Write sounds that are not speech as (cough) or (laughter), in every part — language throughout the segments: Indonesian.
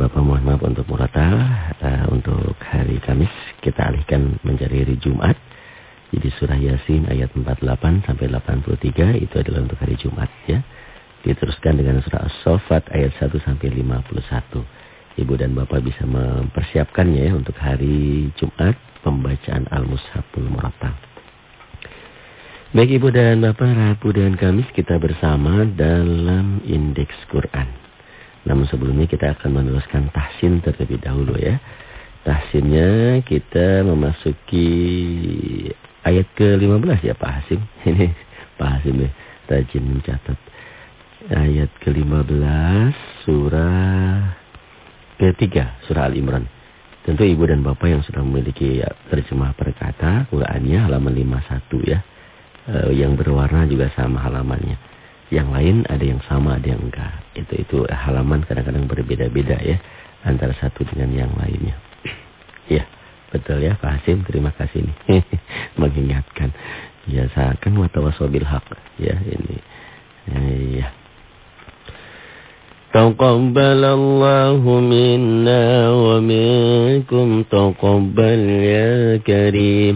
Bapak mohon maaf untuk murata uh, untuk hari Kamis kita alihkan menjadi hari Jumat. Jadi surah Yasin ayat 48 sampai 83 itu adalah untuk hari Jumat ya. Diteruskan dengan surah As-Saffat ayat 1 sampai 51. Ibu dan Bapak bisa mempersiapkannya ya untuk hari Jumat pembacaan Al-Mushaful Murattal. Baik Ibu dan Bapak, Rabu dan Kamis kita bersama dalam Indeks Quran. Namun sebelumnya kita akan meneruskan tahsin terlebih dahulu ya. Tahsinnya kita memasuki ayat ke-15 ya Pak Hasim. (laughs) Ini Pak Hasim ya, rajin mencatat. Ayat ke-15 surah ketiga surah Al-Imran. Tentu ibu dan bapak yang sudah memiliki ya, terjemah perkata Qurannya halaman 51 ya. E, yang berwarna juga sama halamannya. Yang lain ada yang sama, ada yang enggak. Itu itu halaman kadang-kadang berbeda-beda ya antara satu dengan yang lainnya. (clears throat) ya, betul ya Pak Hasim, terima kasih nih (laughs) mengingatkan. Biasakan watawasobil hak ya ini. Ya. تقبل الله منا ومنكم تقبل يا كريم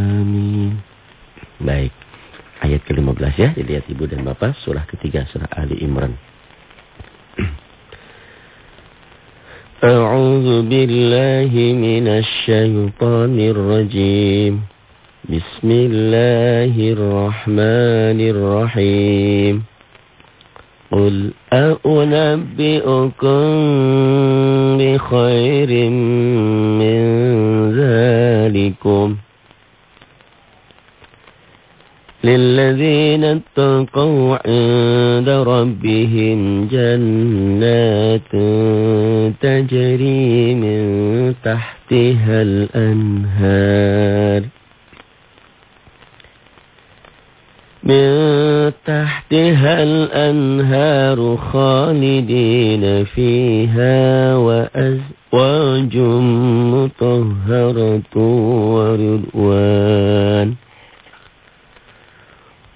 Baik. Ayat ke-15 ya. Dilihat Ibu dan Bapak. Surah ketiga. Surah Ali Imran. (clears throat) أعوذ بالله من الشيطان الرجيم بسم الله الرحمن الرحيم قل أنبئكم بخير من ذلكم للذين اتقوا عند ربهم جنات تجري من تحتها الأنهار. من تحتها الأنهار خالدين فيها وأزواج مطهرة ورضوان.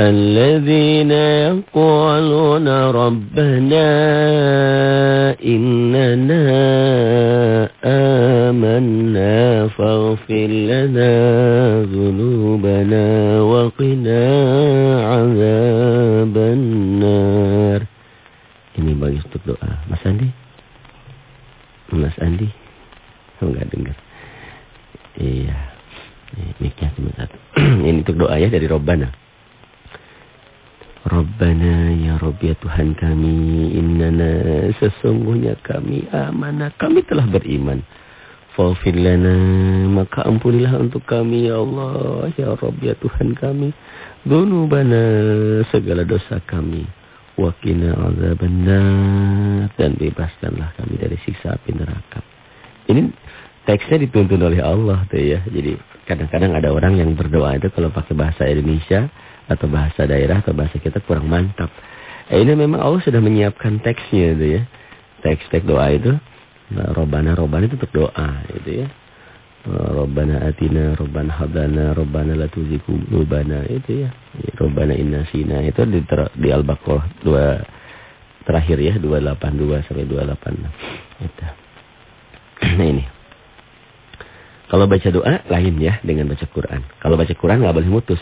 الذين يقولون ربنا إننا آمنا فاغفر لنا ذنوبنا وقنا عذاب النار Ini bagus untuk doa. Mas Andi? Mas Andi? Oh, enggak dengar. Iya. Miknya cuma satu. (clears throat) Ini untuk doa ya dari Robbana. Rabbana ya Rabb ya Tuhan kami innana sesungguhnya kami amanah. Kami telah beriman. Faghfir lana maka ampunilah untuk kami ya Allah ya Rabb ya Tuhan kami. Dzunubana segala dosa kami. Wa qina azabannar. Dan bebaskanlah kami dari siksa api neraka. Ini teksnya dituntun oleh Allah tuh ya. Jadi kadang-kadang ada orang yang berdoa itu kalau pakai bahasa Indonesia atau bahasa daerah atau bahasa kita kurang mantap. Eh, ini memang Allah sudah menyiapkan teksnya itu ya. Teks-teks doa itu. Nah, robana robana itu untuk doa itu ya. Eh, robana atina, robana habana, robana latuzikum, robana itu ya. Robana inna sina itu di, di Al-Baqarah 2 terakhir ya 282 sampai 286. Itu. (clears throat) Nah ini. Kalau baca doa lain ya dengan baca Quran. Kalau baca Quran nggak boleh mutus.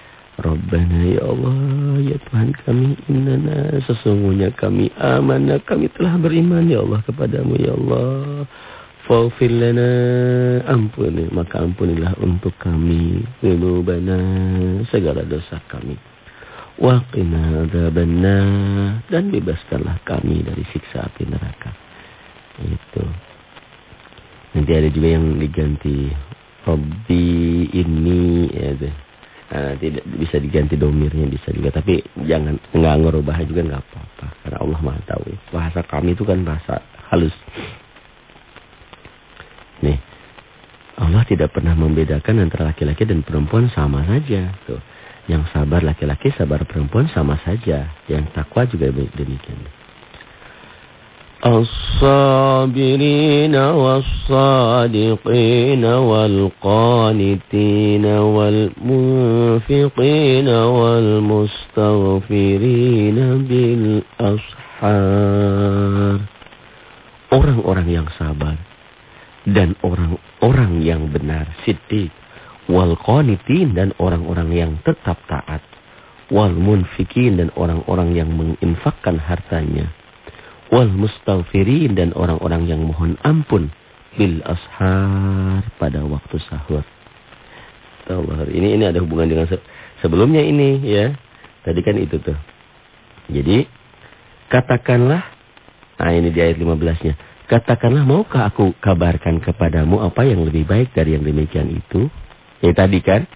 Rabbana ya Allah, ya Tuhan kami innana sesungguhnya kami amanah kami telah beriman ya Allah kepadamu ya Allah. Faghfir lana ampuni maka ampunilah untuk kami dzunubana segala dosa kami. Wa qina dan bebaskanlah kami dari siksa api neraka. Itu. Nanti ada juga yang diganti Rabbi ini ya deh. Uh, tidak bisa diganti domirnya bisa juga. Tapi jangan nggak ngerubah juga nggak apa-apa. Karena Allah maha tahu ya. bahasa kami itu kan bahasa halus. Nih. Allah tidak pernah membedakan antara laki-laki dan perempuan sama saja. Tuh. Yang sabar laki-laki sabar perempuan sama saja. Yang takwa juga demikian الصابرين والصادقين والقانتين والمنفقين والمستغفرين بالأسحار Orang-orang yang sabar dan orang-orang yang benar, siddiq, wal qanitin dan orang-orang yang tetap taat, wal munfikin dan orang-orang yang menginfakkan hartanya wal mustaghfirin dan orang-orang yang mohon ampun bil ashar pada waktu sahur. Allah, ini ini ada hubungan dengan se sebelumnya ini ya. Tadi kan itu tuh. Jadi katakanlah nah ini di ayat 15-nya. Katakanlah maukah aku kabarkan kepadamu apa yang lebih baik dari yang demikian itu? Ya tadi kan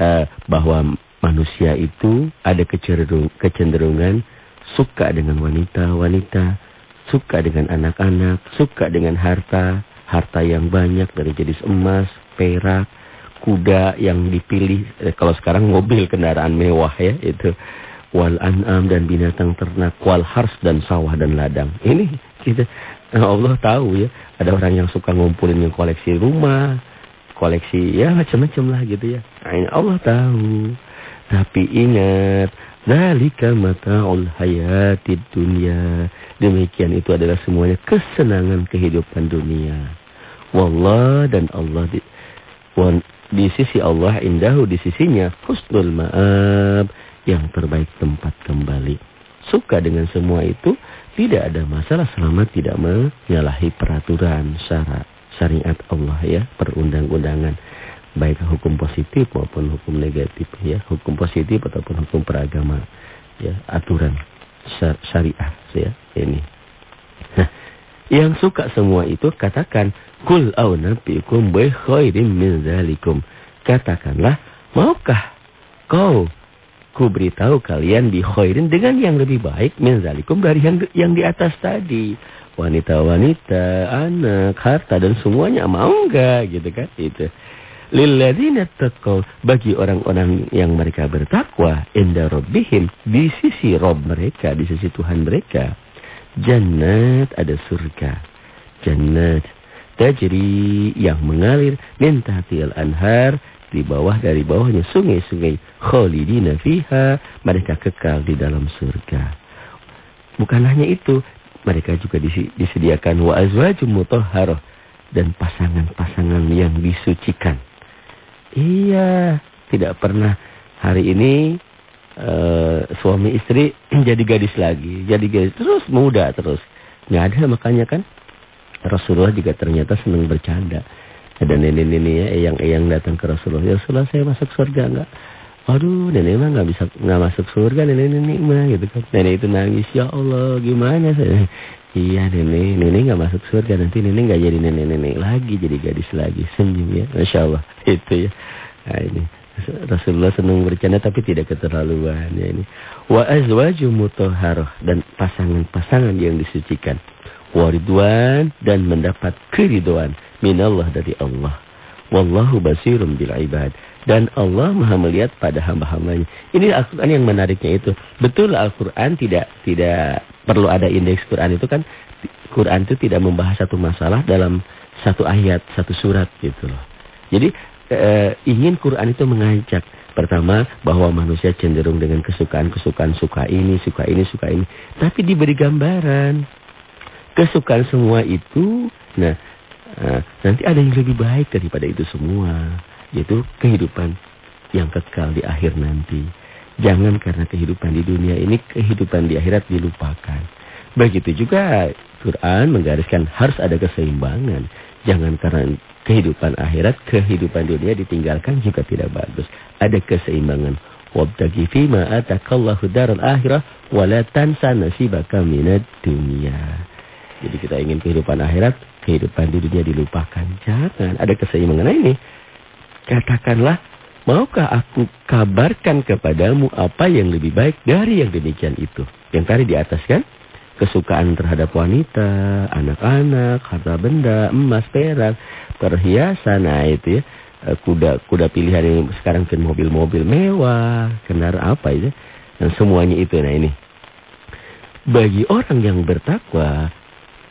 uh, bahwa manusia itu ada kecenderungan suka dengan wanita-wanita suka dengan anak-anak, suka dengan harta, harta yang banyak dari jenis emas, perak, kuda yang dipilih, eh, kalau sekarang mobil kendaraan mewah ya, itu wal an'am dan binatang ternak, wal hars dan sawah dan ladang. Ini kita Allah tahu ya, ada orang yang suka ngumpulin yang koleksi rumah, koleksi ya macam-macam lah gitu ya. Nah, Allah tahu. Tapi ingat, Zalika mata'ul hayatid dunia. Demikian itu adalah semuanya kesenangan kehidupan dunia. Wallah dan Allah di, di sisi Allah indahu di sisinya husnul ma'ab yang terbaik tempat kembali. Suka dengan semua itu tidak ada masalah selama tidak menyalahi peraturan syarat syariat Allah ya perundang-undangan baik hukum positif maupun hukum negatif ya. Hukum positif ataupun hukum peragama ya. Aturan syariah ya ini. (laughs) Yang suka semua itu katakan kul au nabikum bi khairin min zalikum. Katakanlah maukah kau ku beritahu kalian di khairin dengan yang lebih baik min zalikum dari yang yang di atas tadi? Wanita-wanita anak harta dan semuanya mau enggak gitu kan? Itu lilladzina taqaw bagi orang-orang yang mereka bertakwa inda rabbihim di sisi Rabb mereka di sisi Tuhan mereka. Jannat ada surga. Jannat. Tajri yang mengalir min tahtil anhar di bawah dari bawahnya sungai-sungai khalidina fiha mereka kekal di dalam surga. Bukan hanya itu mereka juga disediakan wa azwajum mutahharah dan pasangan-pasangan yang disucikan Iya, tidak pernah hari ini uh, suami istri (clears throat) jadi gadis lagi, jadi gadis terus muda terus. Nggak ada makanya kan Rasulullah juga ternyata senang bercanda. Ada nenek-nenek ya, eyang-eyang datang ke Rasulullah. Ya Rasulullah saya masuk surga enggak? Aduh, nenek mah nggak bisa nggak masuk surga nenek-nenek mah gitu kan. Nenek itu nangis, ya Allah, gimana saya? Iya nenek, nenek nggak masuk surga nanti nenek nggak jadi nenek-nenek lagi, jadi gadis lagi, senyum ya, masya Allah (laughs) itu ya. Nah ini Rasulullah senang bercanda tapi tidak keterlaluan ya ini. Wa azwaju mutahharah dan pasangan-pasangan yang disucikan. Waridwan dan mendapat keriduan minallah dari Allah. Wallahu basirum bil ibad. Dan Allah maha melihat pada hamba-hambanya. Ini Al-Quran yang menariknya itu. Betul Al-Quran tidak tidak perlu ada indeks Quran itu kan. Quran itu tidak membahas satu masalah dalam satu ayat, satu surat gitu loh. Jadi e, ingin Quran itu mengajak. Pertama bahwa manusia cenderung dengan kesukaan-kesukaan suka ini, suka ini, suka ini. Tapi diberi gambaran. Kesukaan semua itu, nah Nah, nanti ada yang lebih baik daripada itu semua. Yaitu kehidupan yang kekal di akhir nanti. Jangan karena kehidupan di dunia ini, kehidupan di akhirat dilupakan. Begitu juga Quran menggariskan harus ada keseimbangan. Jangan karena kehidupan akhirat, kehidupan dunia ditinggalkan juga tidak bagus. Ada keseimbangan. Wabtagi fima atakallahu daral akhirah wala tansa nasibaka minad dunia. Jadi kita ingin kehidupan akhirat, kehidupan di dunia dilupakan. Jangan ada keseimbangan ini. Katakanlah, maukah aku kabarkan kepadamu apa yang lebih baik dari yang demikian itu. Yang tadi di atas kan? Kesukaan terhadap wanita, anak-anak, harta benda, emas, perak, perhiasan, nah itu ya. Eh, kuda kuda pilihan yang sekarang kan mobil-mobil mewah, kendaraan apa itu. Dan semuanya itu. Nah ini. Bagi orang yang bertakwa,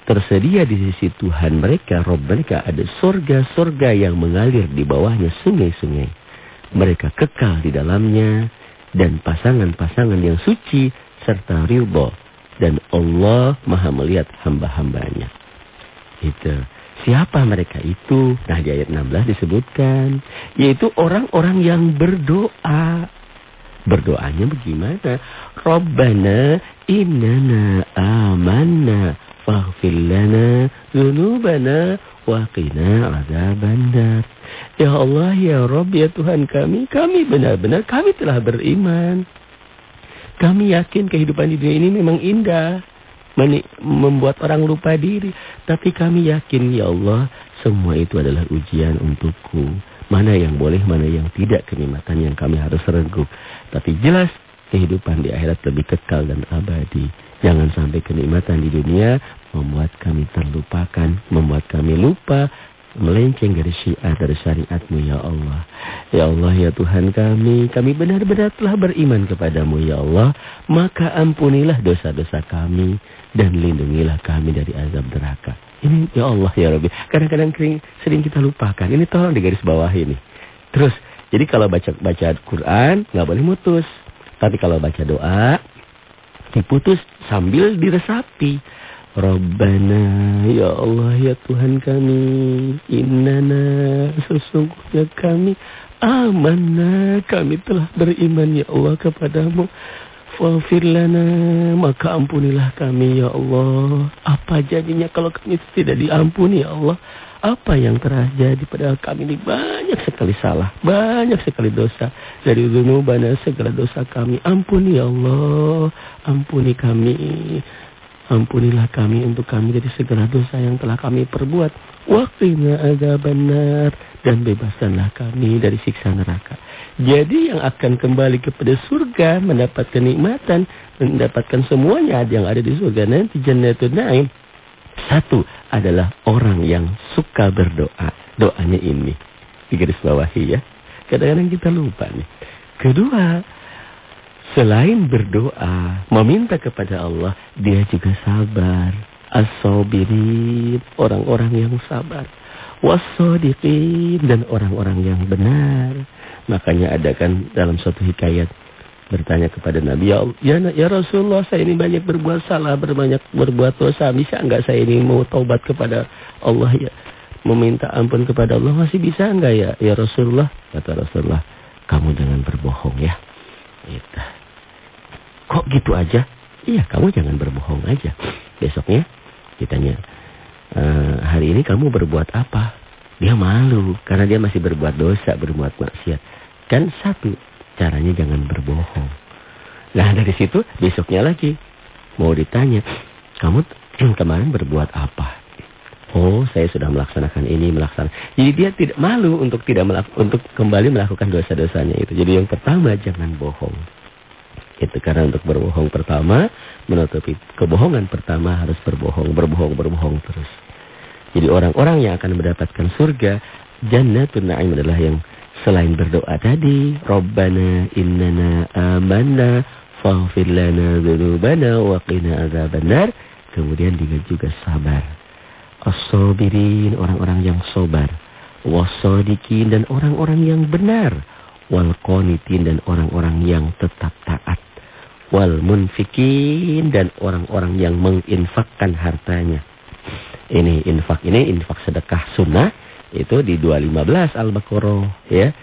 tersedia di sisi Tuhan mereka, Rob mereka, ada surga-surga yang mengalir di bawahnya sungai-sungai. Mereka kekal di dalamnya dan pasangan-pasangan yang suci serta ridho dan Allah Maha melihat hamba-hambanya. Itu. Siapa mereka itu? Nah di ayat 16 disebutkan yaitu orang-orang yang berdoa. Berdoanya bagaimana? Rabbana innana amanna faghfir lana dzunubana wa qina adzabannar. Ya Allah, ya Rabb, ya Tuhan kami, kami benar-benar kami telah beriman. Kami yakin kehidupan di dunia ini memang indah. Membuat orang lupa diri. Tapi kami yakin, ya Allah, semua itu adalah ujian untukku. Mana yang boleh, mana yang tidak kenikmatan yang kami harus rengkuh. Tapi jelas kehidupan di akhirat lebih kekal dan abadi. Jangan sampai kenikmatan di dunia membuat kami terlupakan, membuat kami lupa, melenceng dari syiar dari syariatmu ya Allah. Ya Allah ya Tuhan kami, kami benar-benar telah beriman kepadamu ya Allah. Maka ampunilah dosa-dosa kami dan lindungilah kami dari azab neraka. Ini ya Allah ya Rabbi. Kadang-kadang sering kita lupakan. Ini tolong di garis bawah ini. Terus, jadi kalau baca baca Quran nggak boleh mutus. Tapi kalau baca doa diputus sambil diresapi. Rabbana ya Allah ya Tuhan kami. Innana sesungguhnya kami amanah kami telah beriman ya Allah kepadamu. Faghfir maka ampunilah kami ya Allah. Apa jadinya kalau kami tidak diampuni ya Allah apa yang terjadi padahal kami ini banyak sekali salah banyak sekali dosa dari dzunubana segala dosa kami ampuni ya Allah ampuni kami Ampunilah kami untuk kami dari segala dosa yang telah kami perbuat. Waktunya agak benar dan bebaskanlah kami dari siksa neraka. Jadi yang akan kembali kepada surga, mendapat kenikmatan, mendapatkan semuanya yang ada di surga nanti jannatul naim. Satu adalah orang yang suka berdoa. Doanya ini. Di garis bawahi ya. Kadang-kadang kita lupa nih. Kedua, Selain berdoa, meminta kepada Allah, dia juga sabar. As-sabirin, orang-orang yang sabar. Was-sadiqin, dan orang-orang yang benar. Makanya ada kan dalam suatu hikayat bertanya kepada Nabi, ya, ya, ya Rasulullah, saya ini banyak berbuat salah, berbanyak berbuat dosa. Bisa enggak saya ini mau taubat kepada Allah ya? Meminta ampun kepada Allah masih bisa enggak ya? Ya Rasulullah, kata Rasulullah, kamu jangan berbohong ya. Itu. Kok gitu aja? Iya, kamu jangan berbohong aja. Besoknya ditanya, e, hari ini kamu berbuat apa? Dia malu karena dia masih berbuat dosa, berbuat maksiat. Kan satu, caranya jangan berbohong. Nah dari situ besoknya lagi mau ditanya, kamu (clears throat) kemarin berbuat apa? Oh, saya sudah melaksanakan ini, melaksanakan. Jadi dia tidak malu untuk tidak untuk kembali melakukan dosa-dosanya itu. Jadi yang pertama jangan bohong. Itu karena untuk berbohong pertama, menutupi kebohongan pertama harus berbohong, berbohong, berbohong terus. Jadi orang-orang yang akan mendapatkan surga, jannatun na'im adalah yang selain berdoa tadi, Rabbana innana amanna faghfir lana dzunubana wa qina adzabannar. Kemudian dengan juga sabar. As-sabirin, orang-orang yang sabar, was-sadiqin dan orang-orang yang benar, wal qanitin dan orang-orang yang tetap taat, wal munfikin dan orang-orang yang menginfakkan hartanya. Ini infak ini infak sedekah sunnah itu di 215 Al-Baqarah ya.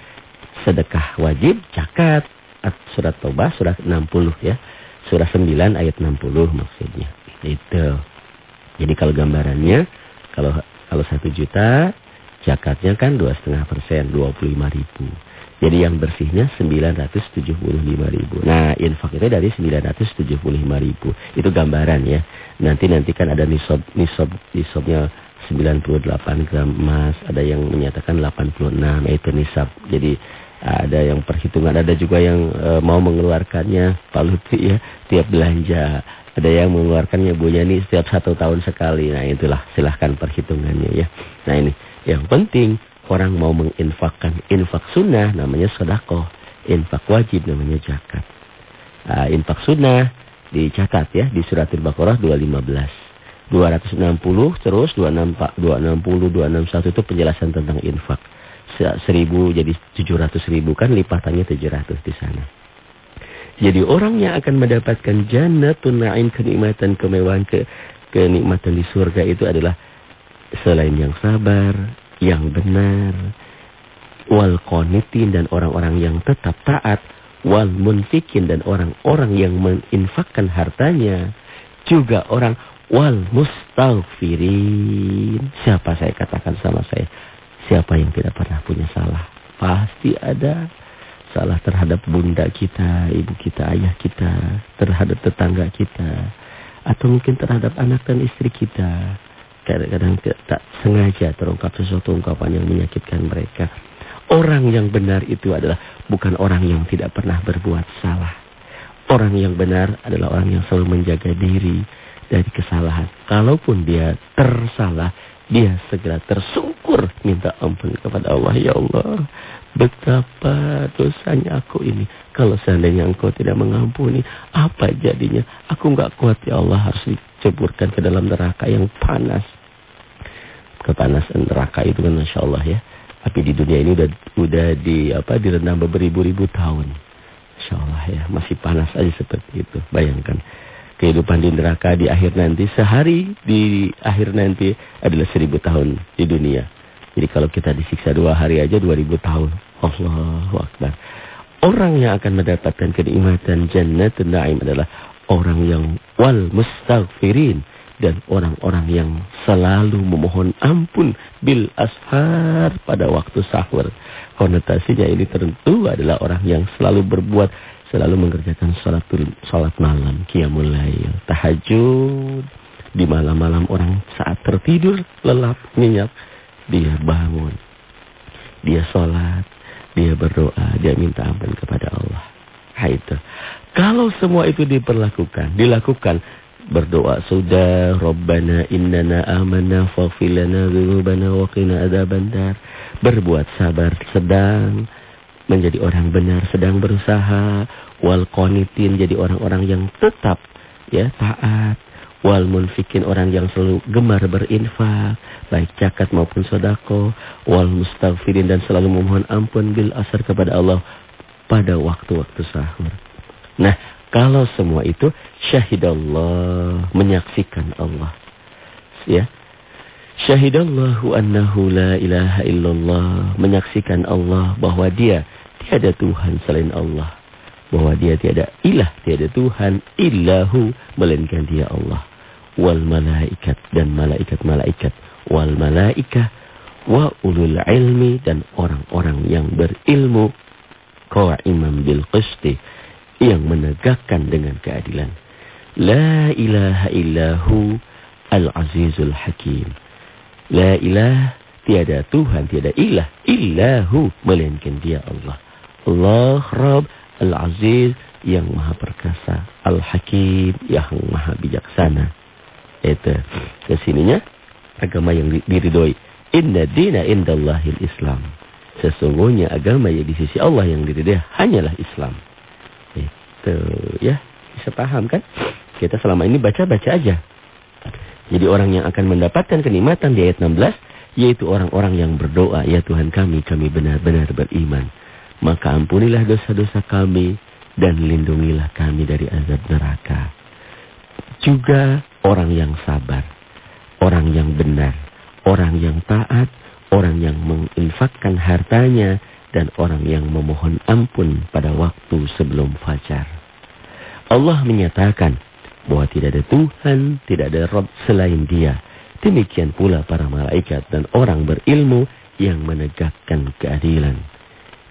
Sedekah wajib zakat surat Taubah surat 60 ya. Surah 9 ayat 60 maksudnya. Itu. Jadi kalau gambarannya kalau kalau satu juta, zakatnya kan dua setengah persen, dua puluh lima ribu. Jadi yang bersihnya sembilan ratus tujuh puluh lima ribu. Nah, infak itu dari sembilan ratus tujuh puluh lima ribu. Itu gambaran ya. Nanti nanti kan ada nisob nisob nisobnya delapan gram emas, ada yang menyatakan delapan puluh enam itu nisab. Jadi ada yang perhitungan, ada juga yang e, mau mengeluarkannya Pak ya, tiap belanja. Ada yang mengeluarkannya Bu Yani setiap satu tahun sekali. Nah itulah silahkan perhitungannya ya. Nah ini yang penting orang mau menginfakkan infak sunnah namanya sodakoh. Infak wajib namanya zakat. Nah, infak sunnah dicatat ya di surat Al-Baqarah 215. 260 terus 260 260 261 itu penjelasan tentang infak. 1000 jadi 700 ribu kan lipatannya 700 di sana. Jadi orang yang akan mendapatkan jannatun na'im kenikmatan kemewahan ke kenikmatan di surga itu adalah selain yang sabar, yang benar, wal qanitin dan orang-orang yang tetap taat, wal munfikin dan orang-orang yang menginfakkan hartanya, juga orang wal mustaghfirin. Siapa saya katakan sama saya? Siapa yang tidak pernah punya salah? Pasti ada salah terhadap bunda kita, ibu kita, ayah kita, terhadap tetangga kita, atau mungkin terhadap anak dan istri kita. Kadang-kadang tak sengaja terungkap sesuatu ungkapan yang menyakitkan mereka. Orang yang benar itu adalah bukan orang yang tidak pernah berbuat salah. Orang yang benar adalah orang yang selalu menjaga diri dari kesalahan. Kalaupun dia tersalah, dia segera tersungkur minta ampun kepada Allah. Ya Allah, betapa dosanya aku ini. Kalau seandainya engkau tidak mengampuni, apa jadinya? Aku nggak kuat ya Allah harus diceburkan ke dalam neraka yang panas. Kepanasan neraka itu kan Masya Allah ya. Tapi di dunia ini udah udah di apa direndam beribu-ribu tahun. Masya Allah ya, masih panas aja seperti itu. Bayangkan kehidupan di neraka di akhir nanti sehari di akhir nanti adalah seribu tahun di dunia. Jadi kalau kita disiksa dua hari aja dua ribu tahun. Allahu Akbar. Orang yang akan mendapatkan kenikmatan jannatun na'im adalah orang yang wal mustaghfirin dan orang-orang yang selalu memohon ampun bil ashar pada waktu sahur. Konotasinya ini tentu adalah orang yang selalu berbuat selalu mengerjakan salat salat malam, qiyamul lail, tahajud di malam-malam orang saat tertidur lelap nyenyak dia bangun. Dia salat, dia berdoa, dia minta ampun kepada Allah. Ha itu. Kalau semua itu diperlakukan, dilakukan berdoa sudah Rabbana innana amanna faghfir lana dzunubana wa qina adzabannar. Berbuat sabar sedang menjadi orang benar sedang berusaha. Wal qanitin jadi orang-orang yang tetap ya taat. Wal munfikin orang yang selalu gemar berinfak baik zakat maupun sodako wal mustaghfirin dan selalu memohon ampun bil asar kepada Allah pada waktu-waktu sahur. Nah kalau semua itu syahidallah menyaksikan Allah. Ya Syahidallahu annahu la ilaha illallah. Menyaksikan Allah bahwa dia tiada Tuhan selain Allah. Bahwa dia tiada ilah, tiada Tuhan illahu. Melainkan dia Allah. Wal malaikat dan malaikat-malaikat. Wal malaikah wa ulul ilmi dan orang-orang yang berilmu. Qa'imam bil qisti. Yang menegakkan dengan keadilan. La ilaha illahu al-azizul hakim La ilah, tiada Tuhan, tiada ilah, illahu, melainkan dia Allah. Allah Rabb Al-Aziz yang maha perkasa. Al-Hakim yang maha bijaksana. Itu. Ke sininya agama yang diridhoi. Inna dina indallahil Islam. Sesungguhnya agama yang di sisi Allah yang diridhoi hanyalah Islam. Itu ya. Bisa paham kan? Kita selama ini baca-baca aja. Jadi orang yang akan mendapatkan kenikmatan di ayat 16 yaitu orang-orang yang berdoa, ya Tuhan kami, kami benar-benar beriman. Maka ampunilah dosa-dosa kami dan lindungilah kami dari azab neraka. Juga orang yang sabar, orang yang benar, orang yang taat, orang yang menginfakkan hartanya, dan orang yang memohon ampun pada waktu sebelum fajar. Allah menyatakan bahwa tidak ada Tuhan, tidak ada Rob selain dia. Demikian pula para malaikat dan orang berilmu yang menegakkan keadilan.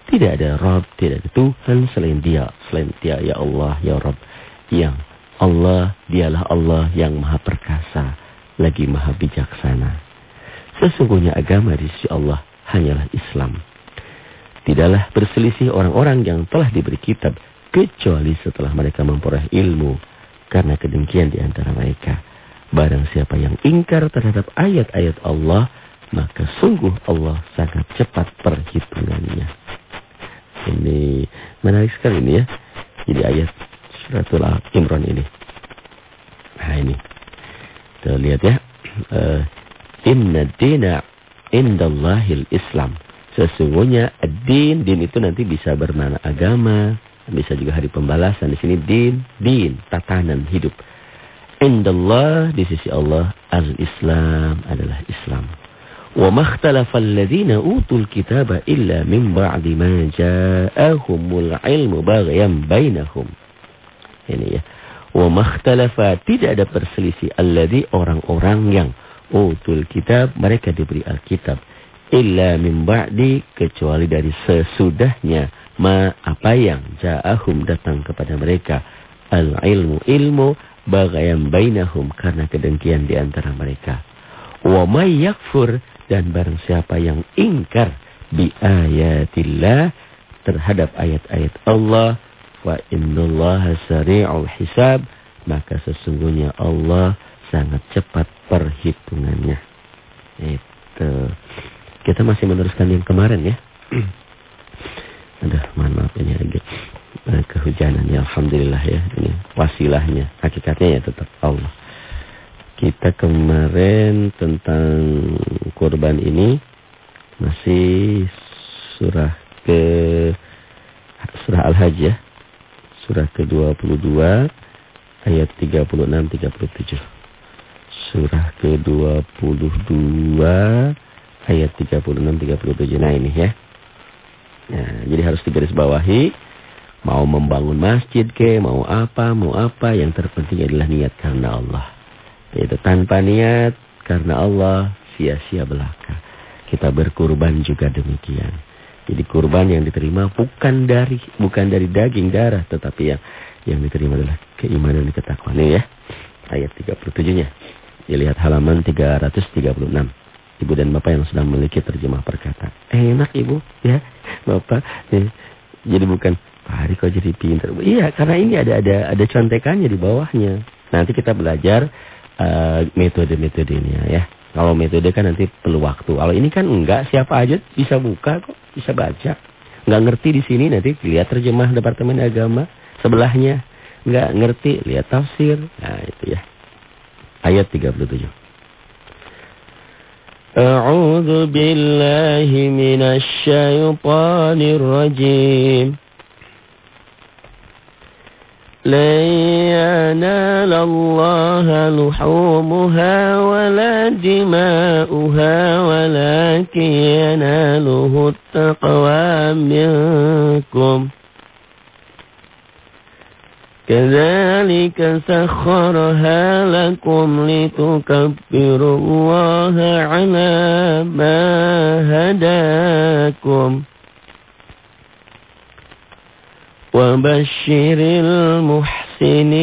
Tidak ada Rob, tidak ada Tuhan selain dia. Selain dia, ya Allah, ya Rob. Yang Allah, dialah Allah yang maha perkasa, lagi maha bijaksana. Sesungguhnya agama di sisi Allah hanyalah Islam. Tidaklah berselisih orang-orang yang telah diberi kitab, kecuali setelah mereka memperoleh ilmu, karena kedengkian di antara mereka. Barang siapa yang ingkar terhadap ayat-ayat Allah, maka sungguh Allah sangat cepat perhitungannya. Ini menarik sekali ini ya. Jadi ayat suratul Imran ini. Nah ini. Kita lihat ya. Uh, Inna dina indallahil Islam. Sesungguhnya din, din itu nanti bisa bermana agama, bisa juga hari pembalasan. Di sini din, din, tatanan hidup. Indallah di sisi Allah al-Islam adalah Islam. Wa makhtalafa alladhina utul kitaba illa min ba'di ma ja'ahumul ilmu baghyan bainahum. Ini ya. Wa makhtalafa tidak ada perselisih alladhi orang-orang yang utul kitab mereka diberi Alkitab illa min ba'di kecuali dari sesudahnya ma apa yang ja'ahum datang kepada mereka? Al ilmu ilmu bagayam bainahum karena kedengkian di antara mereka. Wa may yakfur dan barang siapa yang ingkar bi ayatillah terhadap ayat-ayat Allah wa innallaha sari'ul hisab maka sesungguhnya Allah sangat cepat perhitungannya. Itu. Kita masih meneruskan yang kemarin ya Aduh, mohon maaf ini uh, kehujanan ya. Alhamdulillah ya. Ini wasilahnya. Hakikatnya ya tetap Allah. Kita kemarin tentang kurban ini masih surah ke surah Al-Hajj ya. Surah ke-22 ayat 36 37. Surah ke-22 ayat 36 37. Nah ini ya. Ya, jadi harus digarisbawahi. Mau membangun masjid ke, mau apa, mau apa. Yang terpenting adalah niat karena Allah. Itu tanpa niat karena Allah sia-sia belaka. Kita berkurban juga demikian. Jadi kurban yang diterima bukan dari bukan dari daging darah, tetapi yang yang diterima adalah keimanan dan ketakwaan ya. Ayat 37-nya. Dilihat halaman 336 ibu dan bapak yang sudah memiliki terjemah perkata. Eh, enak ibu, ya, bapak. Eh, jadi bukan Pak Hari kok jadi pintar. Iya, karena ini ada ada ada contekannya di bawahnya. Nanti kita belajar uh, metode-metodenya ya. Kalau metode kan nanti perlu waktu. Kalau ini kan enggak, siapa aja bisa buka kok, bisa baca. Enggak ngerti di sini nanti lihat terjemah Departemen Agama sebelahnya. Enggak ngerti, lihat tafsir. Nah, itu ya. Ayat 37. أعوذ بالله من الشيطان الرجيم. لن ينال الله لحومها ولا دماؤها ولكن يناله التقوى منكم. كذلك سخرها لكم لتكبروا الله على ما هداكم وبشر المحسنين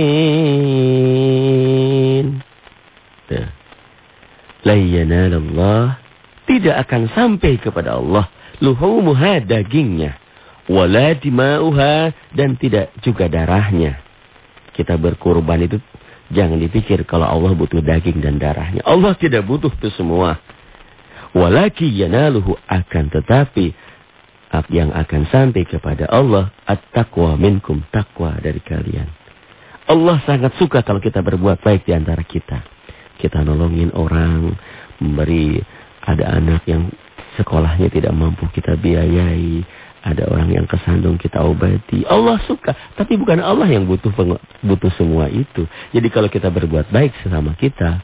la yanalallah tidak akan sampai kepada Allah luhumuha dagingnya wala dima'uha dan tidak juga darahnya. Kita berkurban itu jangan dipikir kalau Allah butuh daging dan darahnya. Allah tidak butuh itu semua. Walaki yanaluhu akan tetapi yang akan sampai kepada Allah at-taqwa minkum takwa dari kalian. Allah sangat suka kalau kita berbuat baik di antara kita. Kita nolongin orang, memberi ada anak yang sekolahnya tidak mampu kita biayai, ada orang yang kesandung kita obati. Allah suka, tapi bukan Allah yang butuh butuh semua itu. Jadi kalau kita berbuat baik sesama kita,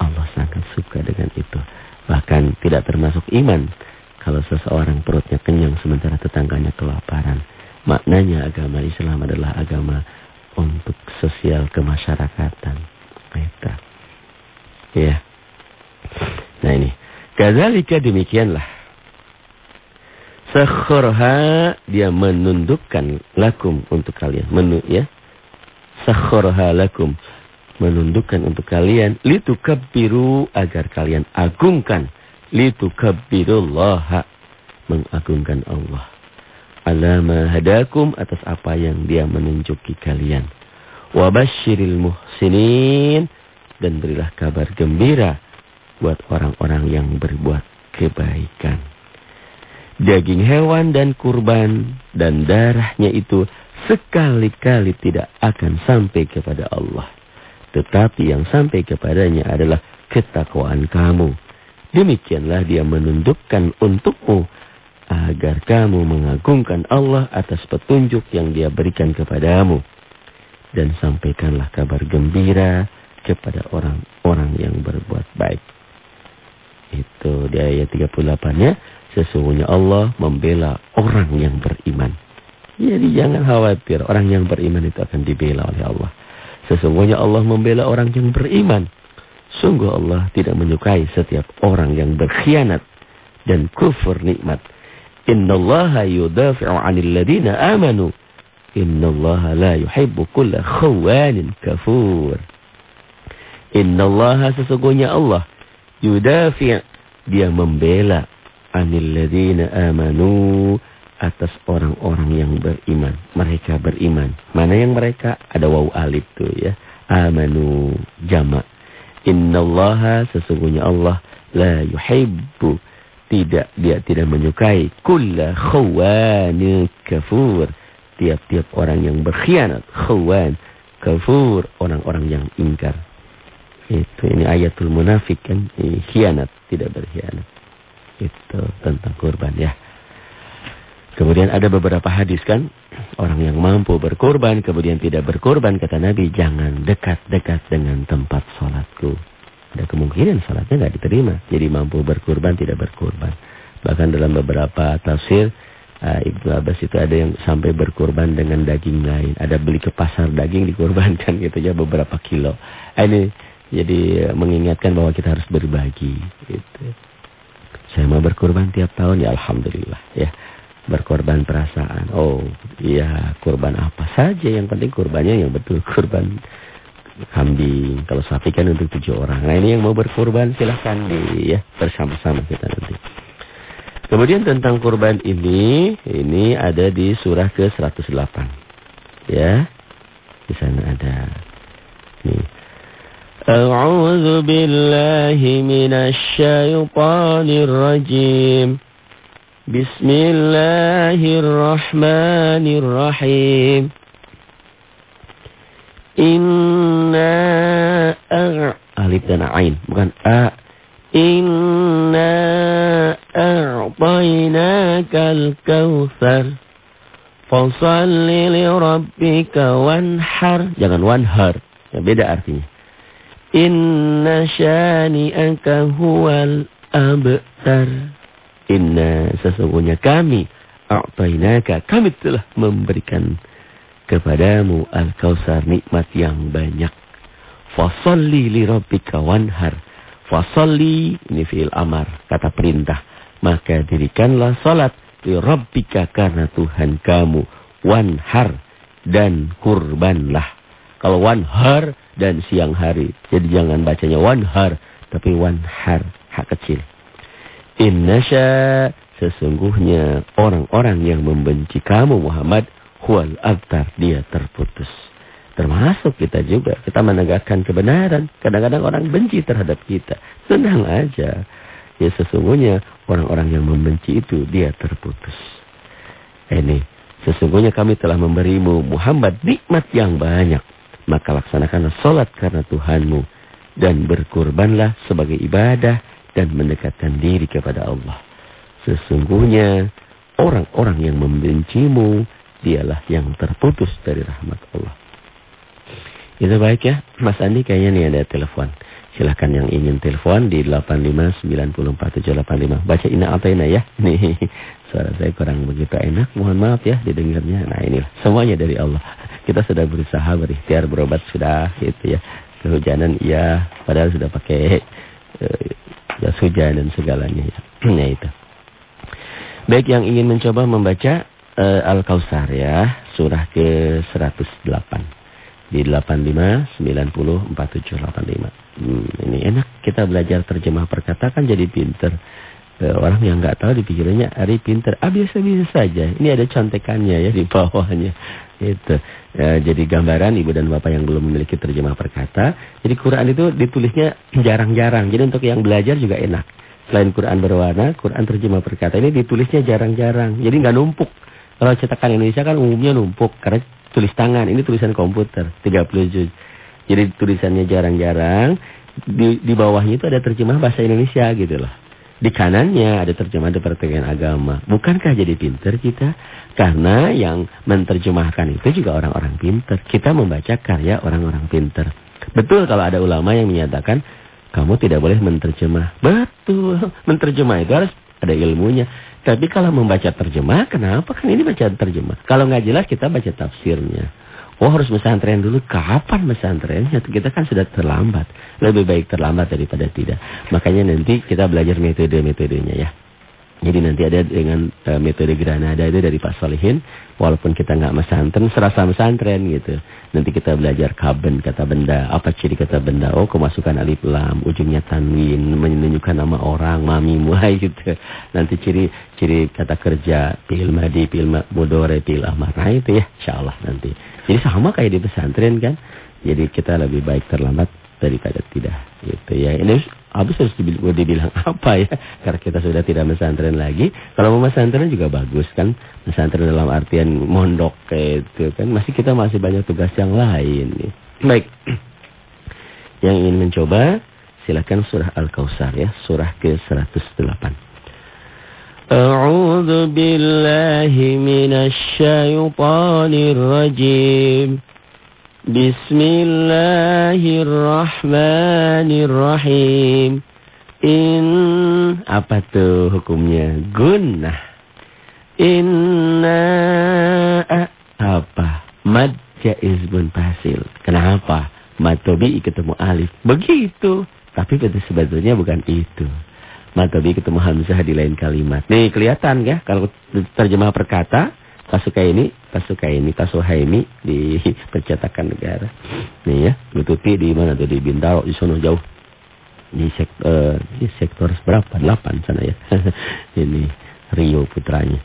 Allah sangat suka dengan itu. Bahkan tidak termasuk iman kalau seseorang perutnya kenyang sementara tetangganya kelaparan. Maknanya agama Islam adalah agama untuk sosial kemasyarakatan. Itu. Ya. Nah ini. Kazalika demikianlah. Sakhorha dia menundukkan lakum untuk kalian. Menu, ya. Sakhorha lakum. Menundukkan untuk kalian. Litukabbiru agar kalian agungkan. Litukabbirullaha. Mengagungkan Allah alama hadakum atas apa yang dia menunjuki kalian. Wabashiril muhsinin dan berilah kabar gembira buat orang-orang yang berbuat kebaikan. Daging hewan dan kurban dan darahnya itu sekali-kali tidak akan sampai kepada Allah. Tetapi yang sampai kepadanya adalah ketakwaan kamu. Demikianlah dia menundukkan untukmu agar kamu mengagungkan Allah atas petunjuk yang dia berikan kepadamu. Dan sampaikanlah kabar gembira kepada orang-orang yang berbuat baik. Itu di ayat 38-nya. Sesungguhnya Allah membela orang yang beriman. Jadi jangan khawatir. Orang yang beriman itu akan dibela oleh Allah. Sesungguhnya Allah membela orang yang beriman. Sungguh Allah tidak menyukai setiap orang yang berkhianat dan kufur nikmat. Innallaha yudafi'u 'anil ladina amanu. Innallaha la yuhibbu kulla khawanin kafur. Innallaha sesungguhnya Allah yudafi' dia membela 'anil ladina amanu atas orang-orang yang beriman. Mereka beriman. Mana yang mereka? Ada waw alif tuh ya. Amanu jama'. Innallaha sesungguhnya Allah la yuhibbu tidak dia tidak menyukai kulla khawanin kafur tiap-tiap orang yang berkhianat khawan kafur orang-orang yang ingkar itu ini ayatul munafik kan khianat tidak berkhianat itu tentang kurban ya kemudian ada beberapa hadis kan orang yang mampu berkorban kemudian tidak berkorban kata Nabi jangan dekat-dekat dengan tempat sholatku ada kemungkinan salatnya nggak diterima. Jadi mampu berkurban tidak berkurban. Bahkan dalam beberapa tafsir uh, Ibnu Abbas itu ada yang sampai berkurban dengan daging lain. Ada beli ke pasar daging dikurbankan (laughs) gitu ya beberapa kilo. Ini jadi mengingatkan bahwa kita harus berbagi. Gitu. Saya mau berkurban tiap tahun ya Alhamdulillah ya. Berkorban perasaan. Oh iya kurban apa saja. Yang penting kurbannya yang betul. (laughs) Kurban kambing. Kalau sapi kan untuk tujuh orang. Nah ini yang mau berkurban silahkan di ya bersama-sama kita nanti. Kemudian tentang kurban ini, ini ada di surah ke-108. Ya. Di sana ada. Nih. A'udzu billahi minasy syaithanir rajim. Bismillahirrahmanirrahim. Inna alif dan bukan a. Inna a'tainakal kautsar. Fasalli li wanhar. Jangan wanhar. Ya, beda artinya. Inna syani'aka huwal abtar. Inna sesungguhnya kami. A'tainaka. Kami telah memberikan kepadamu al-kausar nikmat yang banyak. Fasalli li rabbika wanhar. Fasalli ini fi'il amar, kata perintah. Maka dirikanlah salat li rabbika karena Tuhan kamu. Wanhar dan kurbanlah. Kalau wanhar dan siang hari. Jadi jangan bacanya wanhar tapi wanhar, hak kecil. Innasya sesungguhnya orang-orang yang membenci kamu Muhammad huwal abtar, dia terputus. Termasuk kita juga, kita menegakkan kebenaran. Kadang-kadang orang benci terhadap kita. Tenang aja. Ya sesungguhnya orang-orang yang membenci itu dia terputus. Ini, sesungguhnya kami telah memberimu Muhammad nikmat yang banyak. Maka laksanakanlah solat karena Tuhanmu. Dan berkurbanlah sebagai ibadah dan mendekatkan diri kepada Allah. Sesungguhnya orang-orang yang membencimu dialah yang terputus dari rahmat Allah. Itu baik ya. Mas Andi kayaknya nih ada telepon. Silahkan yang ingin telepon di 8594785. Baca ina ataina ya. (laughs) Nih suara saya kurang begitu enak. Mohon maaf ya didengarnya. Nah inilah semuanya dari Allah. Kita sudah berusaha berikhtiar berobat sudah gitu ya. Kehujanan iya. Padahal sudah pakai uh, jas hujan dan segalanya ya. Nah (clears throat) itu. Baik yang ingin mencoba membaca uh, Al-Kausar ya. Surah ke 108 di 85 90 47 85. Hmm, ini enak kita belajar terjemah perkata kan jadi pinter. E, orang yang nggak tahu dipikirnya Ari pinter. Ah biasa-biasa saja. Ini ada contekannya ya di bawahnya. Itu. E, jadi gambaran ibu dan bapak yang belum memiliki terjemah perkata. Jadi Quran itu ditulisnya jarang-jarang. Jadi untuk yang belajar juga enak. Selain Quran berwarna, Quran terjemah perkata ini ditulisnya jarang-jarang. Jadi nggak numpuk. Kalau cetakan Indonesia kan umumnya numpuk karena tulis tangan. Ini tulisan komputer, 30 juz. Jadi tulisannya jarang-jarang. Di, di bawahnya itu ada terjemah bahasa Indonesia gitu loh. Di kanannya ada terjemah Departemen Agama. Bukankah jadi pinter kita? Karena yang menerjemahkan itu juga orang-orang pinter. Kita membaca karya orang-orang pinter. Betul kalau ada ulama yang menyatakan kamu tidak boleh menerjemah. Betul. (laughs) Menerjemah itu harus ada ilmunya. Tapi kalau membaca terjemah, kenapa? Kan ini baca terjemah. Kalau nggak jelas kita baca tafsirnya. Oh harus pesantren dulu. Kapan pesantrennya? Kita kan sudah terlambat. Lebih baik terlambat daripada tidak. Makanya nanti kita belajar metode-metodenya ya. Jadi nanti ada dengan uh, metode Granada itu dari Pak Solihin. Walaupun kita nggak mesantren, serasa mesantren gitu. Nanti kita belajar kaben, kata benda. Apa ciri kata benda? Oh kemasukan alif lam, ujungnya tanwin, menunjukkan nama orang, mami, muai (laughs) gitu. Nanti ciri-ciri kata kerja, pil madi, pil mudore, pil amar. Nah itu ya, insya Allah nanti. Jadi sama kayak di pesantren kan. Jadi kita lebih baik terlambat daripada tidak. Gitu ya. Ini habis harus dibilang, dibilang (laughs) apa ya? Karena kita sudah tidak mesantren lagi. Kalau mau mesantren juga bagus kan. Mesantren dalam artian mondok kayak itu kan. Masih kita masih banyak tugas yang lain. Nih. Baik. (clears throat) Yang ingin mencoba silakan surah Al-Kausar ya. Surah ke-108. أعوذ بالله من الشيطان الرجيم Bismillahirrahmanirrahim. In apa tuh hukumnya? Gunnah. Inna apa? Mad jaiz bun fasil. Kenapa? Matobi ketemu alif. Begitu. Tapi sebetulnya bukan itu. Matobi ketemu hamzah di lain kalimat. Nih kelihatan ya kalau terjemah perkata Pasuka ini, pasuka ini, pasuha ini di (laughs) percetakan negara. Nih ya, nutupi di mana tuh di Bintaro, di sono jauh. Di sektor, uh, di sektor berapa? 8 sana ya. (laughs) ini Rio putranya.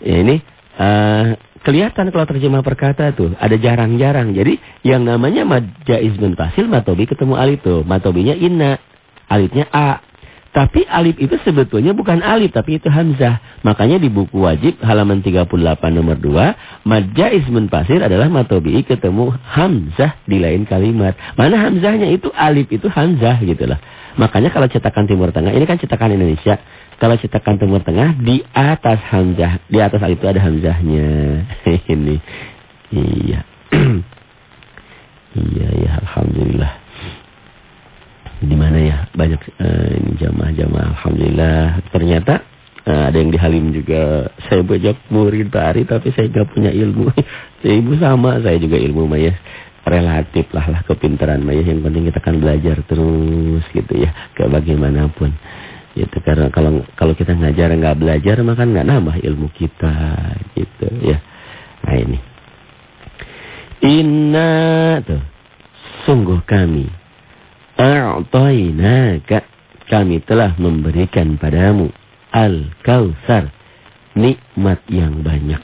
Ini uh, kelihatan kalau terjemah perkata tuh ada jarang-jarang. Jadi yang namanya majaiz bin fasil matobi ketemu alif tuh. Matobinya inna, alifnya a. Tapi alif itu sebetulnya bukan alif, tapi itu hamzah. Makanya di buku wajib halaman 38 nomor 2, majais munfasir adalah matobi'i ketemu hamzah di lain kalimat. Mana hamzahnya itu alif itu hamzah gitu lah. Makanya kalau cetakan Timur Tengah, ini kan cetakan Indonesia. Kalau cetakan Timur Tengah di atas hamzah, di atas alif itu ada hamzahnya. (laughs) ini. Iya. (clears throat) iya ya, alhamdulillah di mana ya? Banyak uh, ini jamaah-jamaah. Alhamdulillah. Ternyata uh, ada yang di Halim juga. Saya banyak murid Pak Ari tapi saya nggak punya ilmu. (laughs) Ya, ibu sama. Saya juga ilmu Maya relatif lah lah kepintaran Maya yang penting kita kan belajar terus gitu ya. Ke bagaimanapun. Gitu. Karena kalau kalau kita ngajar nggak belajar maka nggak nambah ilmu kita gitu ya. Nah ini. Inna tuh. Sungguh kami A'toina maka kami telah memberikan padamu al-kautsar nikmat yang banyak.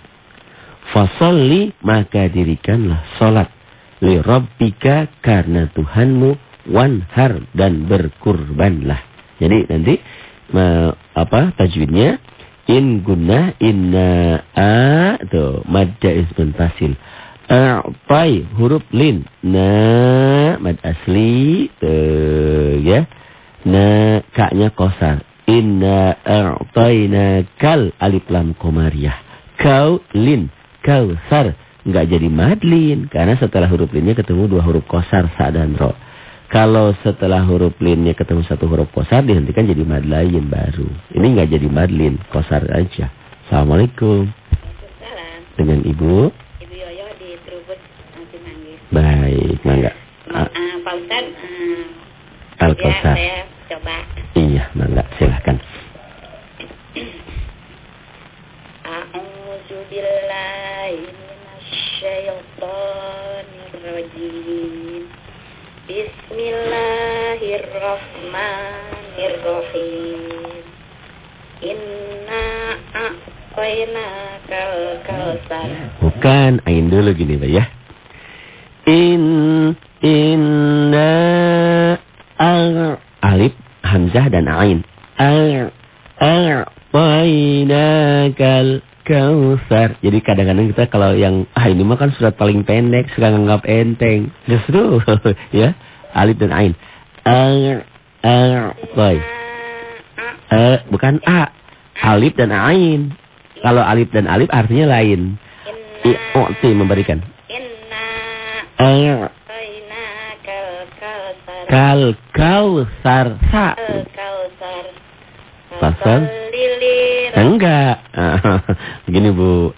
Fasalli maka dirikanlah salat li rabbika karena Tuhanmu wanhar dan berkurbanlah. Jadi nanti apa tajwidnya in guna inna a tuh madda ismun fasil. A'tai huruf lin na mad asli tuh ya. Na kaknya kosar. Inna a'tayna kal alif lam komariah. Kau lin kausar. Enggak jadi madlin. Karena setelah huruf linnya ketemu dua huruf kosar sa dan ro. Kalau setelah huruf linnya ketemu satu huruf kosar dihentikan jadi mad lain baru. Ini enggak jadi madlin. Kosar aja. Assalamualaikum. Dengan Ibu? Nanti manggil. Baik, mangga. Ma uh, Pak Ustad, uh. Ya, saya coba. Iya, mangga. Silahkan. Jadi kadang-kadang kita kalau yang ah ini mah kan surat paling pendek suka nganggap enteng. Justru (laughs) ya alif dan ain. Al al boy. Eh, bukan a. Alif dan ain. Kalau alif dan alif artinya lain. I'ti memberikan. Kautsar. kal kausar sa. Pasal? Enggak. (laughs) Begini Bu.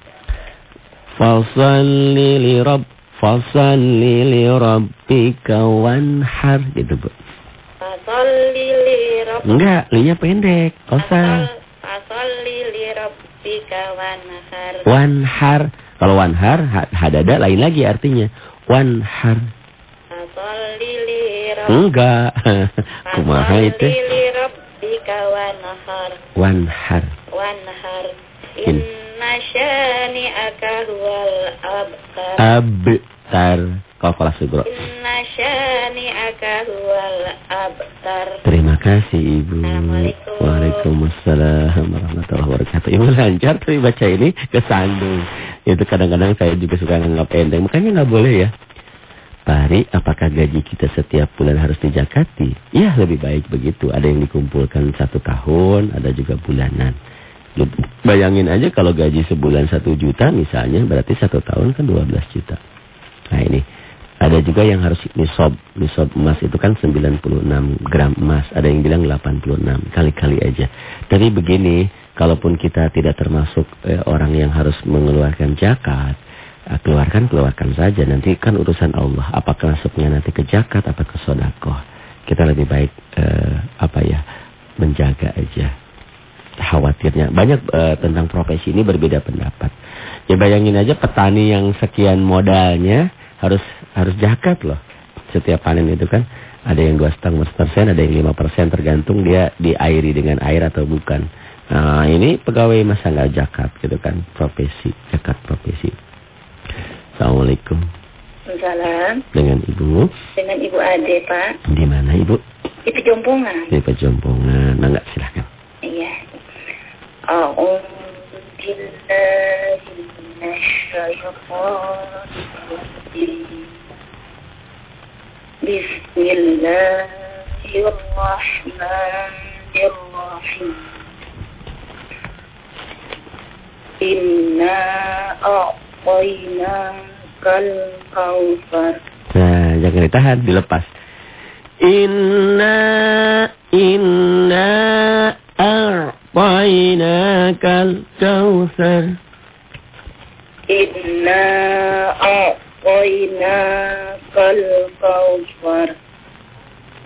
Fasalli li rabb fasalli li rabbika wanhar gitu Bu. Fasalli li rabbika Enggak, linya pendek. Kosar. Fasalli li rabbika wanhar. Wanhar. Kalau wanhar ha- hadada lain lagi artinya. Wanhar. Fasalli li rabbika Enggak. (laughs) Kumaha itu? Fasalli li rabbika. Wanhar. Wanhar. Abtar. Qafalah sugro. Inna syani'aka huwal abtar. Terima kasih Ibu. Assalamualaikum. Waalaikumsalam warahmatullahi wabarakatuh. Ibu lancar tapi baca ini kesandung. Itu kadang-kadang saya juga suka nganggap enteng. Makanya nggak boleh ya. Pari, apakah gaji kita setiap bulan harus dijakati? Ya, lebih baik begitu. Ada yang dikumpulkan satu tahun, ada juga bulanan. Bayangin aja kalau gaji sebulan satu juta misalnya, berarti satu tahun kan 12 juta. Nah ini, ada juga yang harus nisab. Nisab emas itu kan 96 gram emas. Ada yang bilang 86, kali-kali aja. Tapi begini, kalaupun kita tidak termasuk eh, orang yang harus mengeluarkan zakat, eh, keluarkan, keluarkan saja. Nanti kan urusan Allah. Apakah masuknya nanti ke zakat, apa ke sodakoh. Kita lebih baik, eh, apa ya, menjaga aja khawatirnya. Banyak eh, tentang profesi ini berbeda pendapat. Ya bayangin aja petani yang sekian modalnya harus harus zakat loh. Setiap panen itu kan ada yang dua setengah persen, ada yang lima persen tergantung dia diairi dengan air atau bukan. Nah ini pegawai masa nggak zakat gitu kan profesi zakat profesi. Assalamualaikum Salam. dengan ibu Dengan Ibu Ade, Pak. di mana ibu Itu jompongan. di Pejompongan. Nah nggak silahkan. Minasyaitonir rajim. Bismillahirrahmanirrahim. Inna a'tainakal kautsar. Nah, jangan ditahan, dilepas. Inna inna a'tainakal kautsar. Inna a'tainakal kautsar.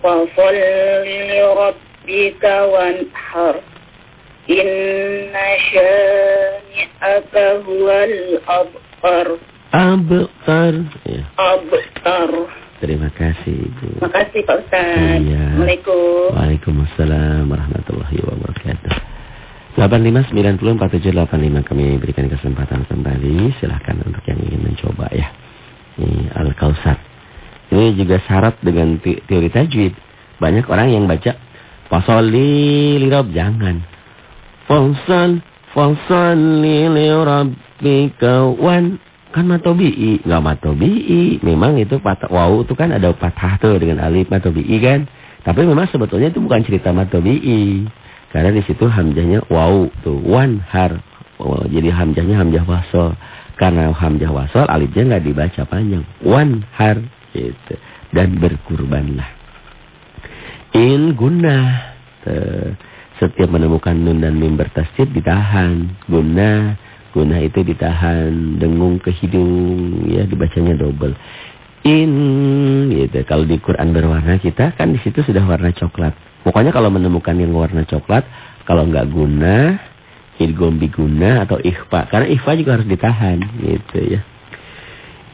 Fasalli rabbika wanhar. Inna syani'aka huwal abtar. Abtar. Ya, Abtar. terima kasih Ibu. Makasih Pak Ustaz. Iya. Assalamualaikum. Waalaikumsalam. 85904785 kami berikan kesempatan kembali. Silahkan untuk yang ingin mencoba ya. Ini Al-Kausar. Ini juga syarat dengan te teori tajwid. Banyak orang yang baca Fasoli lirob jangan. Fasal fasoli lirabbika wan kan matobi'i nggak matobi'i memang itu patah wow itu kan ada patah tuh dengan alif matobi'i kan tapi memang sebetulnya itu bukan cerita matobi'i karena di situ hamzahnya wow tuh wan har oh, jadi hamzahnya hamzah wasol karena hamzah wasol alifnya nggak dibaca panjang wan har gitu dan berkurbanlah In guna. Setiap menemukan nun dan mim bertasjid ditahan. Guna. Guna itu ditahan. Dengung ke hidung. Ya dibacanya double. In. Gitu. Kalau di Quran berwarna kita kan di situ sudah warna coklat. Pokoknya kalau menemukan yang warna coklat. Kalau nggak guna. Idgom guna atau ikhfa. Karena ikhfa juga harus ditahan. Gitu ya.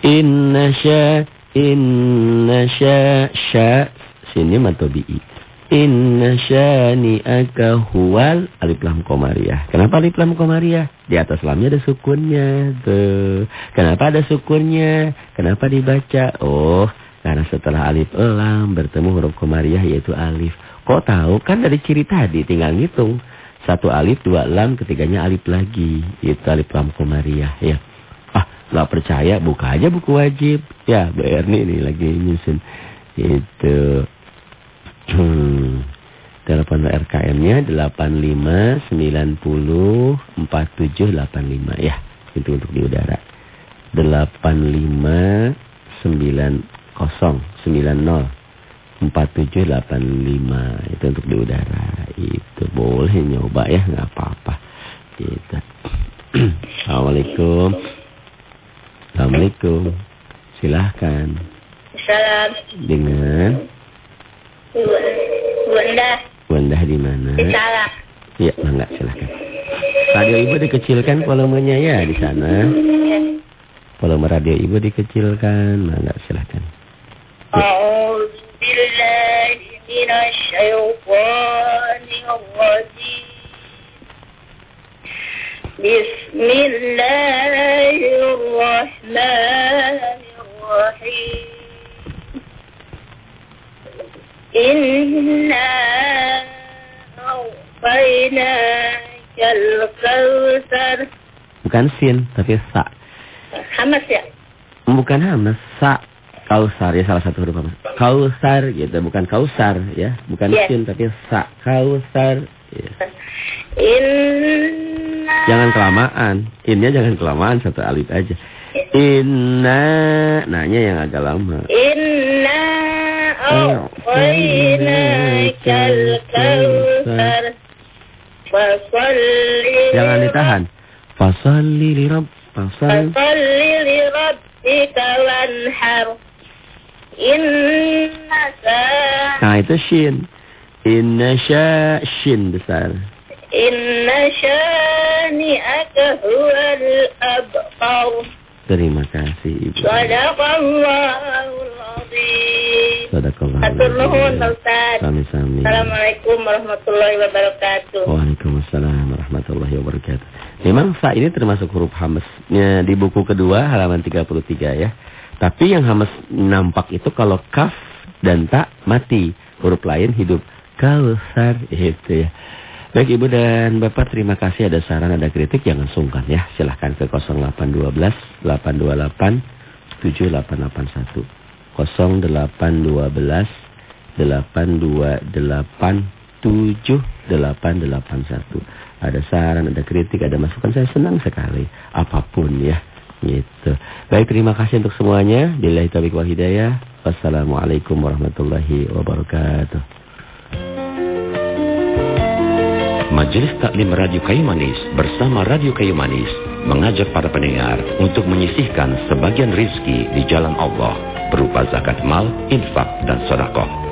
Inna sya. Inna sya. Sya Sinnya matobi'i. Inna syani'aka huwal alif lam komariah. Kenapa alif lam komariah? Di atas lamnya ada sukunnya. Tuh. Kenapa ada sukunnya? Kenapa dibaca? Oh, karena setelah alif lam bertemu huruf komariah yaitu alif. Kok tahu? Kan dari ciri tadi tinggal ngitung. Satu alif, dua lam, ketiganya alif lagi. Itu alif lam komariah ya. Ah, nggak percaya? Buka aja buku wajib. Ya, Bu Erni ini lagi nyusun. Itu. Hmm. Telepon RKM-nya 85904785 ya. Itu untuk di udara. 8590904785 itu untuk di udara. Itu boleh nyoba ya, nggak apa-apa. Gitu. (clears throat) Assalamualaikum. Assalamualaikum. Silahkan. Salam. Dengan Bu Endah. Bu Endah di mana? Di Salak. Ya, mangga silakan. Radio Ibu dikecilkan volumenya ya di sana. Iya. Volume radio Ibu dikecilkan, mangga silakan. Bismillahirrahmanirrahim إنا أعطيناك الكوثر Bukan sin, tapi sa. Hamas ya? Bukan hamas, sa. Kausar ya salah satu huruf hamas. Kausar gitu, bukan kausar ya. Bukan Yes. sin tapi sa. Kausar. Ya. Inna Jangan kelamaan. Innya jangan kelamaan satu alif aja. Inna, nanya yang agak lama. Inna Fasalli Jangan ditahan. Fasalli li rabb. Fasal. Fasalli li rabbika wanhar Inna sa Nah itu shin. Inna sya shin besar. Inna syani'aka huwal abqar Terima kasih Ibu. Warahmatullahi wabarakatuh. Waalaikumsalam warahmatullahi wabarakatuh. Memang sa ini termasuk huruf hamesnya di buku kedua halaman 33 ya. Tapi yang hames nampak itu kalau kaf dan tak mati. Huruf lain hidup. Kausar itu ya. Baik Ibu dan Bapak terima kasih ada saran ada kritik jangan sungkan ya. Silahkan ke 0812 828 7881. 0812 8287881. Ada saran, ada kritik, ada masukan. Saya senang sekali. Apa pun ya. Gitu. Baik, terima kasih untuk semuanya. Billahi taufiq wal hidayah. Wassalamualaikum warahmatullahi wabarakatuh. Majelis Taklim Radio Kayu Manis bersama Radio Kayu Manis mengajak para pendengar untuk menyisihkan sebagian rizki di jalan Allah berupa zakat mal, infak, dan sedekah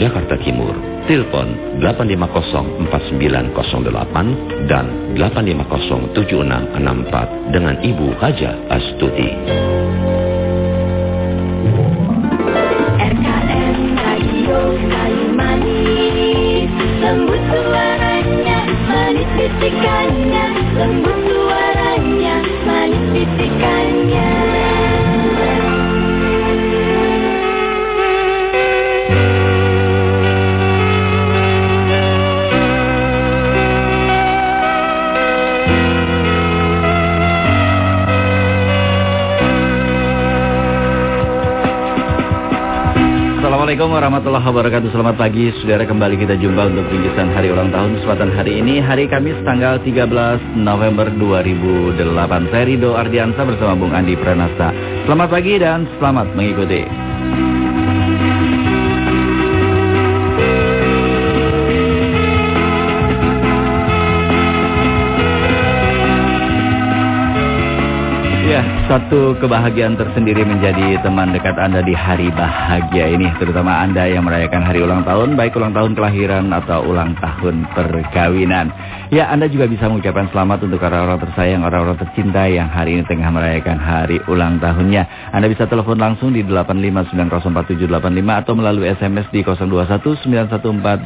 Jakarta Timur. Telepon 8504908 dan 8507664 dengan Ibu Haja Astuti. RKM Radio Kayu Lembut suaranya, manis Lembut suaranya, manis bisikannya Assalamualaikum warahmatullahi wabarakatuh. Selamat pagi Saudara. Kembali kita jumpa untuk bingkisan hari ulang tahun Kesempatan hari ini Hari Kamis tanggal 13 November 2008 Saya Rido Ardiansa bersama Bung Andi Pranasta. Selamat pagi dan selamat mengikuti satu kebahagiaan tersendiri menjadi teman dekat Anda di hari bahagia ini. Terutama Anda yang merayakan hari ulang tahun, baik ulang tahun kelahiran atau ulang tahun perkawinan. Ya, Anda juga bisa mengucapkan selamat untuk orang-orang tersayang, orang-orang tercinta yang hari ini tengah merayakan hari ulang tahunnya. Anda bisa telepon langsung di 859047785 atau melalui SMS di 02191482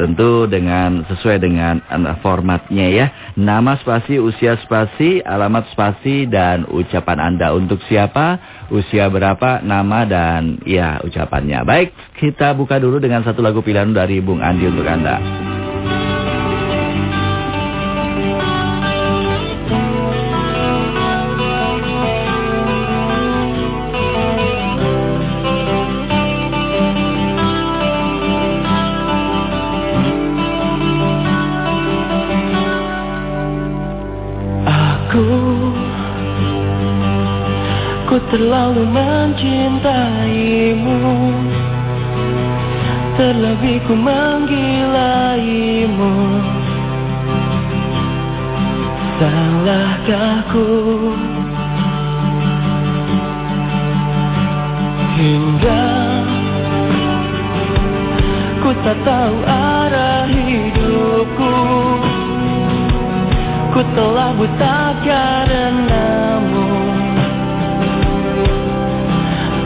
Tentu dengan sesuai dengan uh, formatnya ya. Nama spasi, usia spasi, alamat spasi dan ucapan Anda untuk siapa, usia berapa, nama dan ya ucapannya. Baik, kita buka dulu dengan satu lagu pilihan dari Bung Andi untuk Anda. Terlebih ku menggilaimu Salahkah ku? Hingga Ku tak tahu arah hidupku. Ku telah buta karenamu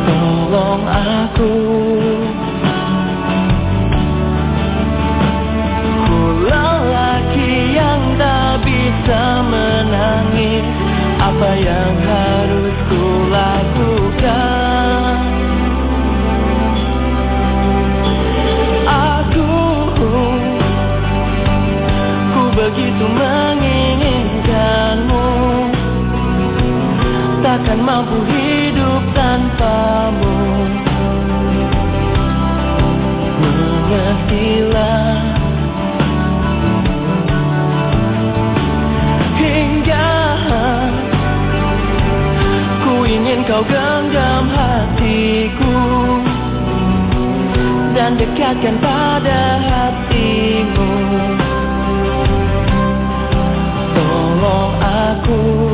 Tolong aku bisa menangis Apa yang harus ku lakukan? Aku Ku begitu menginginkanmu Takkan mampu hidup tanpamu. Mengertilah kau genggam hatiku Dan dekatkan pada hatimu. Tolong aku